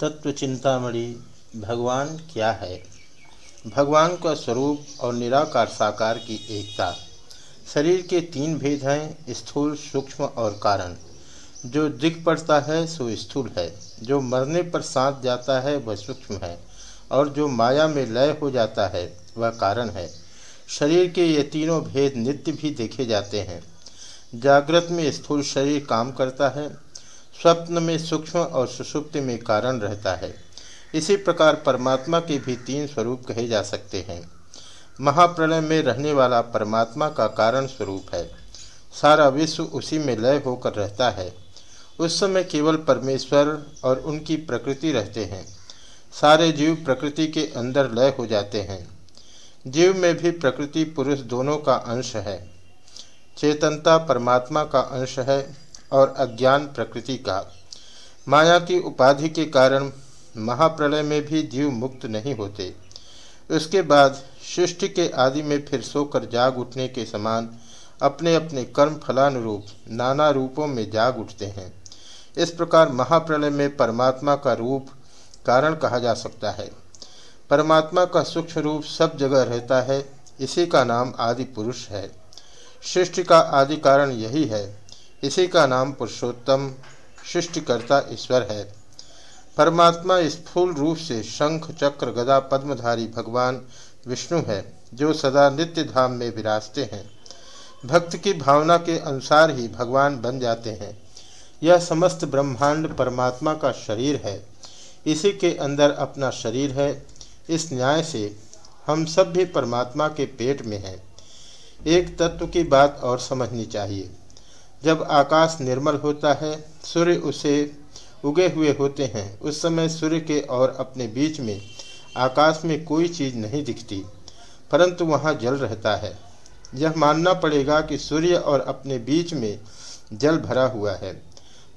तत्व चिंतामणि भगवान क्या है? भगवान का स्वरूप और निराकार साकार की एकता। शरीर के तीन भेद हैं, स्थूल, सूक्ष्म और कारण। जो दिख पड़ता है, सो स्थूल है। जो मरने पर साथ जाता है, वह सूक्ष्म है। और जो माया में लय हो जाता है, वह कारण है। शरीर के ये तीनों भेद नित्य भी देखे जाते हैं। जागृत में स्थूल शरीर काम करता है स्वप्न में सूक्ष्म और सुषुप्ति में कारण रहता है। इसी प्रकार परमात्मा के भी तीन स्वरूप कहे जा सकते हैं। महाप्रलय में रहने वाला परमात्मा का कारण स्वरूप है। सारा विश्व उसी में लय होकर रहता है। उस समय केवल परमेश्वर और उनकी प्रकृति रहते हैं। सारे जीव प्रकृति के अंदर लय हो जाते हैं। जीव में भी प्रकृति पुरुष दोनों का अंश है। चेतनता परमात्मा का अंश है। और अज्ञान प्रकृति का। माया की उपाधि के कारण महाप्रलय में भी जीव मुक्त नहीं होते। उसके बाद सृष्टि के आदि में फिर सोकर जाग उठने के समान अपने अपने कर्म फलानुरूप नाना रूपों में जाग उठते हैं। इस प्रकार महाप्रलय में परमात्मा का रूप कारण कहा जा सकता है। परमात्मा का सूक्ष्म रूप सब जगह रहता है, इसी का नाम आदि पुरुष है। सृष्टि का आदि कारण यही है इसी का नाम पुरुषोत्तम, सृष्टिकर्ता ईश्वर है। परमात्मा स्थूल रूप से शंख, चक्र, गदा, पद्मधारी भगवान विष्णु है, जो सदा नित्य धाम में विराजते हैं। भक्त की भावना के अनुसार ही भगवान बन जाते हैं। यह समस्त ब्रह्मांड परमात्मा का शरीर है। इसी के अंदर अपना शरीर है। इस न्याय से हम सब भी परमात्मा के पेट में हैं। एक तत्व की बात और समझनी चाहिए। जब आकाश निर्मल होता है, सूर्य उसे उगे हुए होते हैं। उस समय सूर्य के और अपने बीच में, आकाश में कोई चीज़ नहीं दिखती, परंतु वहाँ जल रहता है। यह मानना पड़ेगा कि सूर्य और अपने बीच में जल भरा हुआ है,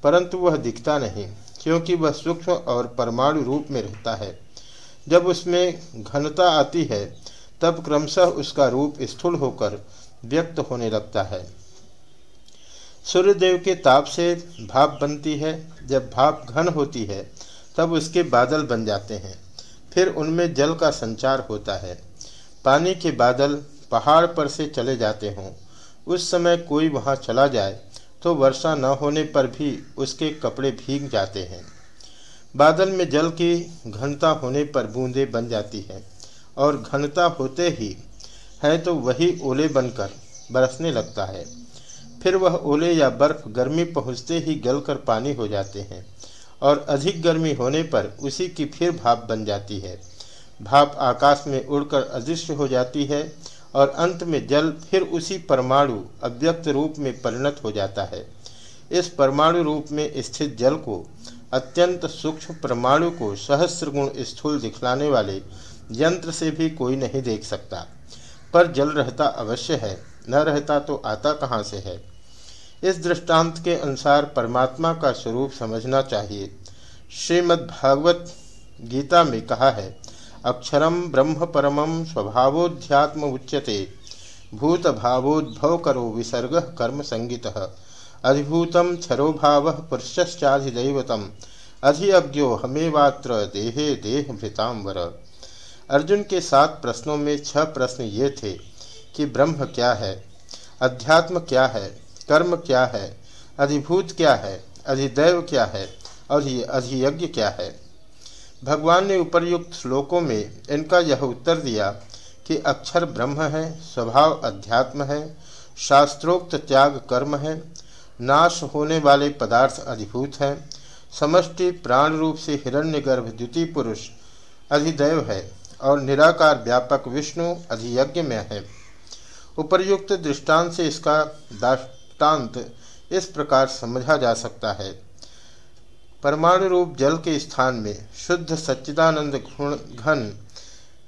परंतु वह दिखता नहीं, क्योंकि वह सूक्ष्म और परमाणु रूप में रहता है। जब उसमें घनता आती है, तब क्रमशः उसका रूप स्थूल होकर व्यक्त होने लगता है। सूर्यदेव के ताप से भाप बनती है। जब भाप घन होती है, तब उसके बादल बन जाते हैं। फिर उनमें जल का संचार होता है। पानी के बादल पहाड़ पर से चले जाते हों। उस समय कोई वहाँ चला जाए तो वर्षा न होने पर भी उसके कपड़े भीग जाते हैं। बादल में जल की घनता होने पर बूंदें बन जाती हैं, और घनता होते ही है तो वही ओले बनकर बरसने लगता है। फिर वह ओले या बर्फ़ गर्मी पहुँचते ही गलकर पानी हो जाते हैं, और अधिक गर्मी होने पर उसी की फिर भाप बन जाती है। भाप आकाश में उड़कर अदृश्य हो जाती है, और अंत में जल फिर उसी परमाणु अव्यक्त रूप में परिणत हो जाता है। इस परमाणु रूप में स्थित जल को अत्यंत सूक्ष्म परमाणु को सहस्त्र गुण स्थूल दिखलाने वाले यंत्र से भी कोई नहीं देख सकता। पर जल रहता अवश्य है, न रहता तो आता कहाँ से है? इस दृष्टांत के अनुसार परमात्मा का स्वरूप समझना चाहिए। श्रीमद्भागवत गीता में कहा है अक्षरम ब्रह्म परमं स्वभावोध्यात्म उच्यते भूत भावोद्भव करो विसर्ग कर्म संगीत अधिभूतम क्षरो भाव पुरुषश्चाधिदैवतम अधिअज्ञो हमेवात्र देहे देह भृतांबर अर्जुन के सात प्रश्नों में छह प्रश्न ये थे कि ब्रह्म क्या है, अध्यात्म क्या है कर्म क्या है? अधिभूत क्या है? अधिदैव क्या है? और ये अधियज्ञ क्या है? भगवान ने उपर्युक्त श्लोकों में इनका यह उत्तर दिया कि अक्षर ब्रह्म है, स्वभाव अध्यात्म है, शास्त्रोक्त त्याग कर्म है, नाश होने वाले पदार्थ अधिभूत हैं, समष्टि प्राण रूप से हिरण्यगर्भ द्वितीय पुरुष अधिदैव है, और निराकार व्यापक विष्णु अधियज्ञ में है। उपर्युक्त दृष्टांत से इसका दाष्टान्त इस प्रकार समझा जा सकता है। परमाणु रूप जल के स्थान में शुद्ध सच्चिदानंद घन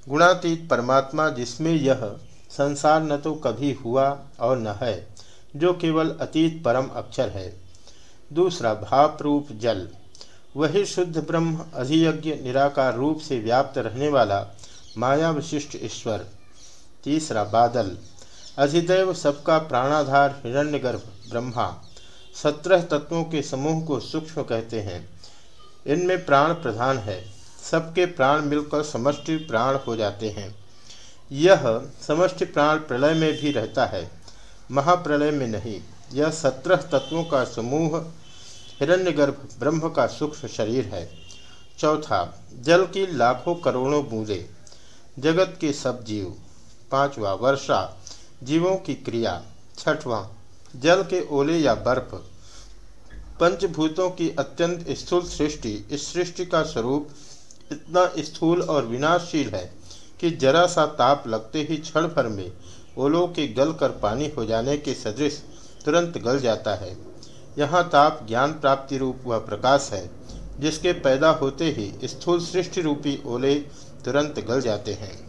गुणातीत परमात्मा जिसमें यह संसार न तो कभी हुआ और न है, जो केवल अतीत परम अक्षर है। दूसरा, भाप रूप जल। वही शुद्ध ब्रह्म अधियज्ञ निराकार रूप से व्याप्त रहने वाला माया विशिष्ट ईश्वर। तीसरा, बादल। अधिदैव सबका प्राणाधार हिरण्यगर्भ, ब्रह्मा। सत्रह तत्वों के समूह को सूक्ष्म कहते हैं। इनमें प्राण प्रधान है। सबके प्राण मिलकर समष्टि प्राण हो जाते हैं। यह समष्टि प्राण प्रलय में भी रहता है। महाप्रलय में नहीं। यह सत्रह तत्वों का समूह, हिरण्यगर्भ, ब्रह्म का सूक्ष्म शरीर है। चौथा, जल की लाखों करोड़ों बूंदे। जगत के सब जीव। पांचवा, वर्षा। जीवों की क्रिया। छठवां, जल के ओले या बर्फ़। पंचभूतों की अत्यंत स्थूल सृष्टि। इस सृष्टि का स्वरूप इतना स्थूल और विनाशशील है कि जरा सा ताप लगते ही क्षण भर में ओलों के गल कर पानी हो जाने के सदृश तुरंत गल जाता है। यहाँ ताप ज्ञान प्राप्ति रूप वह प्रकाश है, जिसके पैदा होते ही स्थूल सृष्टि रूपी ओले तुरंत गल जाते हैं।